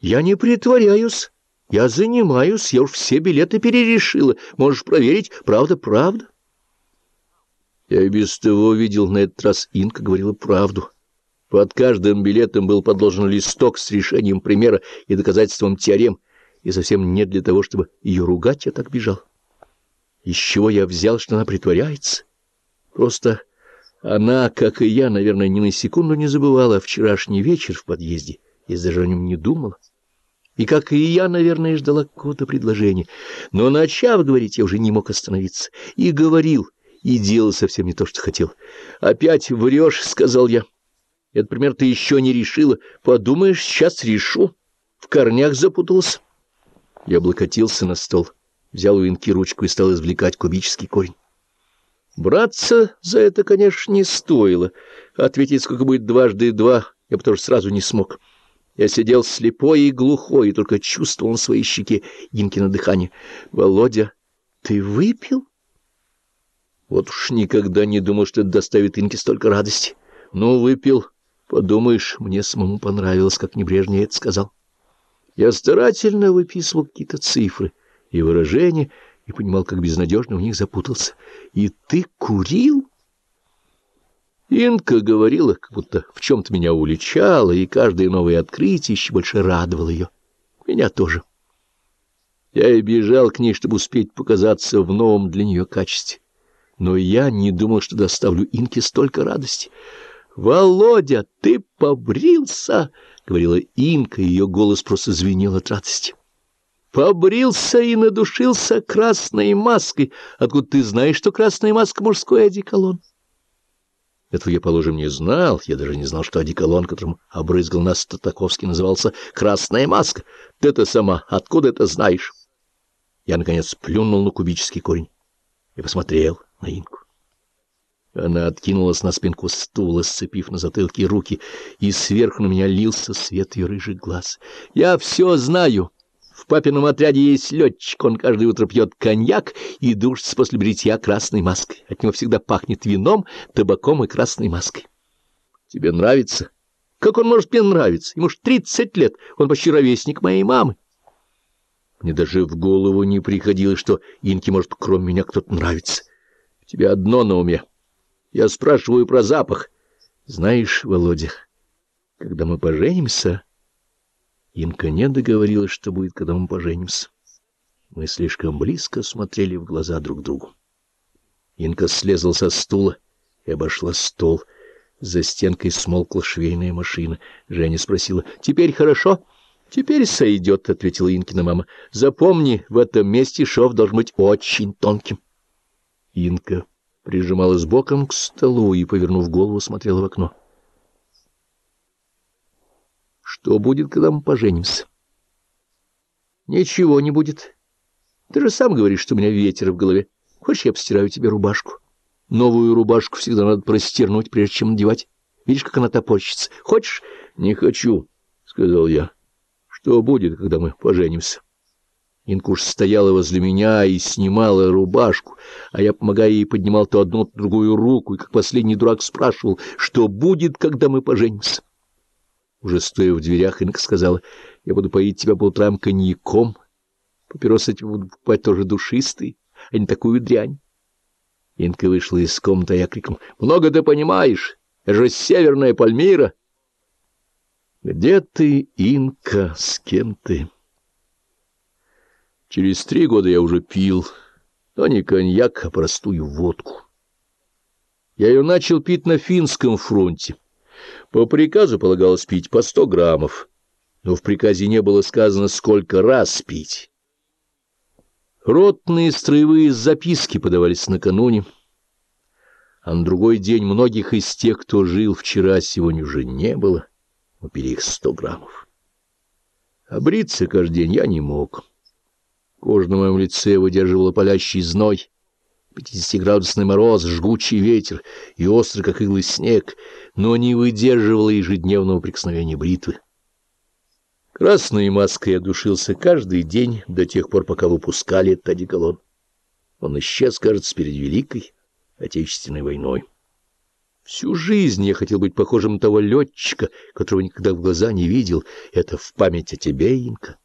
Я не притворяюсь. Я занимаюсь, я уж все билеты перерешила. Можешь проверить, правда, правда. Я и без того видел, на этот раз Инка говорила правду. Под каждым билетом был подложен листок с решением примера и доказательством теорем, и совсем не для того, чтобы ее ругать, я так бежал. Из чего я взял, что она притворяется? Просто она, как и я, наверное, ни на секунду не забывала вчерашний вечер в подъезде, и даже о нем не думала. И, как и я, наверное, ждала какого-то предложения. Но, начав говорить, я уже не мог остановиться. И говорил, и делал совсем не то, что хотел. «Опять врешь», — сказал я. «Этот пример ты еще не решила. Подумаешь, сейчас решу». В корнях запутался. Я облокотился на стол, взял у Инки ручку и стал извлекать кубический корень. Браться за это, конечно, не стоило. Ответить, сколько будет дважды два, я бы тоже сразу не смог. Я сидел слепой и глухой, и только чувствовал на своей щеке Инкино дыхание. — Володя, ты выпил? Вот уж никогда не думал, что это доставит Инке столько радости. Ну, выпил. Подумаешь, мне самому понравилось, как небрежно я это сказал. Я старательно выписывал какие-то цифры и выражения, и понимал, как безнадежно в них запутался. И ты курил? Инка говорила, как будто в чем-то меня уличала, и каждое новое открытие еще больше радовало ее. Меня тоже. Я и бежал к ней, чтобы успеть показаться в новом для нее качестве. Но я не думал, что доставлю Инке столько радости. «Володя, ты побрился!» — говорила Инка, и ее голос просто звенел от радости. «Побрился и надушился красной маской. Откуда ты знаешь, что красная маска — мужской одеколон?» Этого я, положим, не знал. Я даже не знал, что одеколон, которым обрызгал нас Татаковский, назывался «Красная маска». Ты-то сама откуда это знаешь? Я, наконец, плюнул на кубический корень и посмотрел на Инку. Она откинулась на спинку стула, сцепив на затылке руки, и сверху на меня лился свет ее рыжих глаз. «Я все знаю!» В папином отряде есть летчик, он каждое утро пьет коньяк и душится после бритья красной маской. От него всегда пахнет вином, табаком и красной маской. Тебе нравится? Как он может мне нравиться? Ему ж тридцать лет, он почти ровесник моей мамы. Мне даже в голову не приходило, что Инке может кроме меня кто-то нравится. Тебе одно на уме. Я спрашиваю про запах. Знаешь, Володя, когда мы поженимся... Инка не договорилась, что будет, когда мы поженимся. Мы слишком близко смотрели в глаза друг другу. Инка слезла со стула и обошла стол. За стенкой смолкла швейная машина. Женя спросила, «Теперь хорошо?» «Теперь сойдет», — ответила Инкина мама. «Запомни, в этом месте шов должен быть очень тонким». Инка прижималась боком к столу и, повернув голову, смотрела в окно. Что будет, когда мы поженимся? Ничего не будет. Ты же сам говоришь, что у меня ветер в голове. Хочешь, я постираю тебе рубашку? Новую рубашку всегда надо простернуть, прежде чем надевать. Видишь, как она топорщится. Хочешь? Не хочу, — сказал я. Что будет, когда мы поженимся? Инкуш стояла возле меня и снимала рубашку, а я, помогая ей, поднимал то одну, то другую руку, и как последний дурак спрашивал, что будет, когда мы поженимся. Уже стоя в дверях, Инка сказала, я буду поить тебя по утрам коньяком. Папиросы эти буду покупать тоже душистые, а не такую дрянь. Инка вышла из комнаты, а я крикнул, много ты понимаешь, это же северная Пальмира. Где ты, Инка, с кем ты? Через три года я уже пил, но не коньяк, а простую водку. Я ее начал пить на финском фронте. По приказу полагалось пить по сто граммов, но в приказе не было сказано, сколько раз пить. Ротные строевые записки подавались накануне, а на другой день многих из тех, кто жил вчера, сегодня уже не было. Мы пили их сто граммов. А бриться каждый день я не мог. Кожа на моем лице выдерживала палящий зной, Пятидесятиградусный мороз, жгучий ветер и острый, как иглы, снег, но не выдерживала ежедневного прикосновения бритвы. Красной маской я душился каждый день до тех пор, пока выпускали этот одеколон. Он исчез, кажется, перед Великой Отечественной войной. Всю жизнь я хотел быть похожим на того летчика, которого никогда в глаза не видел. Это в память о тебе, Инка.